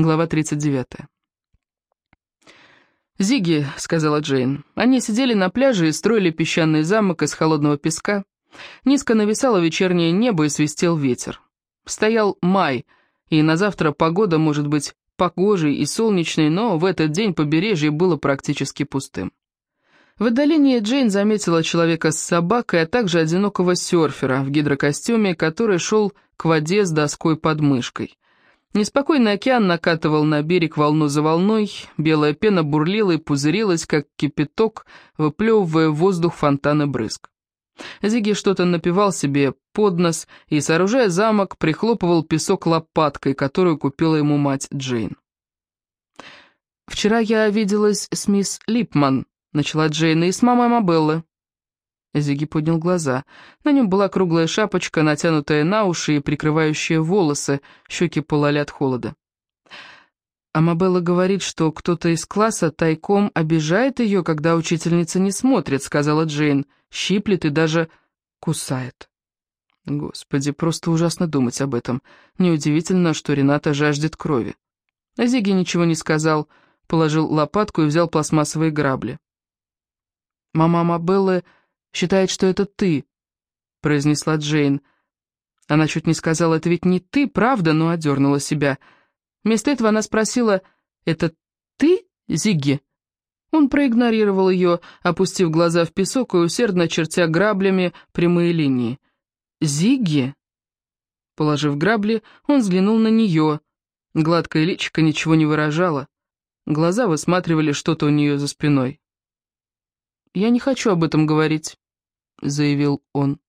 Глава 39. «Зиги», — сказала Джейн. Они сидели на пляже и строили песчаный замок из холодного песка. Низко нависало вечернее небо и свистел ветер. Стоял май, и на завтра погода может быть погожей и солнечной, но в этот день побережье было практически пустым. В отдалении Джейн заметила человека с собакой, а также одинокого серфера в гидрокостюме, который шел к воде с доской под мышкой. Неспокойный океан накатывал на берег волну за волной, белая пена бурлила и пузырилась, как кипяток, выплевывая в воздух фонтаны брызг. Зиги что-то напевал себе под нос и, сооружая замок, прихлопывал песок лопаткой, которую купила ему мать Джейн. «Вчера я виделась с мисс Липман», — начала Джейн, — «и с мамой Мабеллы. Зиги поднял глаза. На нем была круглая шапочка, натянутая на уши и прикрывающая волосы, щеки пылали от холода. «Амабелла говорит, что кто-то из класса тайком обижает ее, когда учительница не смотрит», — сказала Джейн, щиплет и даже кусает. Господи, просто ужасно думать об этом. Неудивительно, что Рената жаждет крови. Зиги ничего не сказал, положил лопатку и взял пластмассовые грабли. Мама Амабеллы считает, что это ты», — произнесла Джейн. Она чуть не сказала, это ведь не ты, правда, но одернула себя. Вместо этого она спросила, это ты, Зигги? Он проигнорировал ее, опустив глаза в песок и усердно чертя граблями прямые линии. «Зигги?» Положив грабли, он взглянул на нее. Гладкое личико ничего не выражало. Глаза высматривали что-то у нее за спиной. «Я не хочу об этом говорить», — заявил он.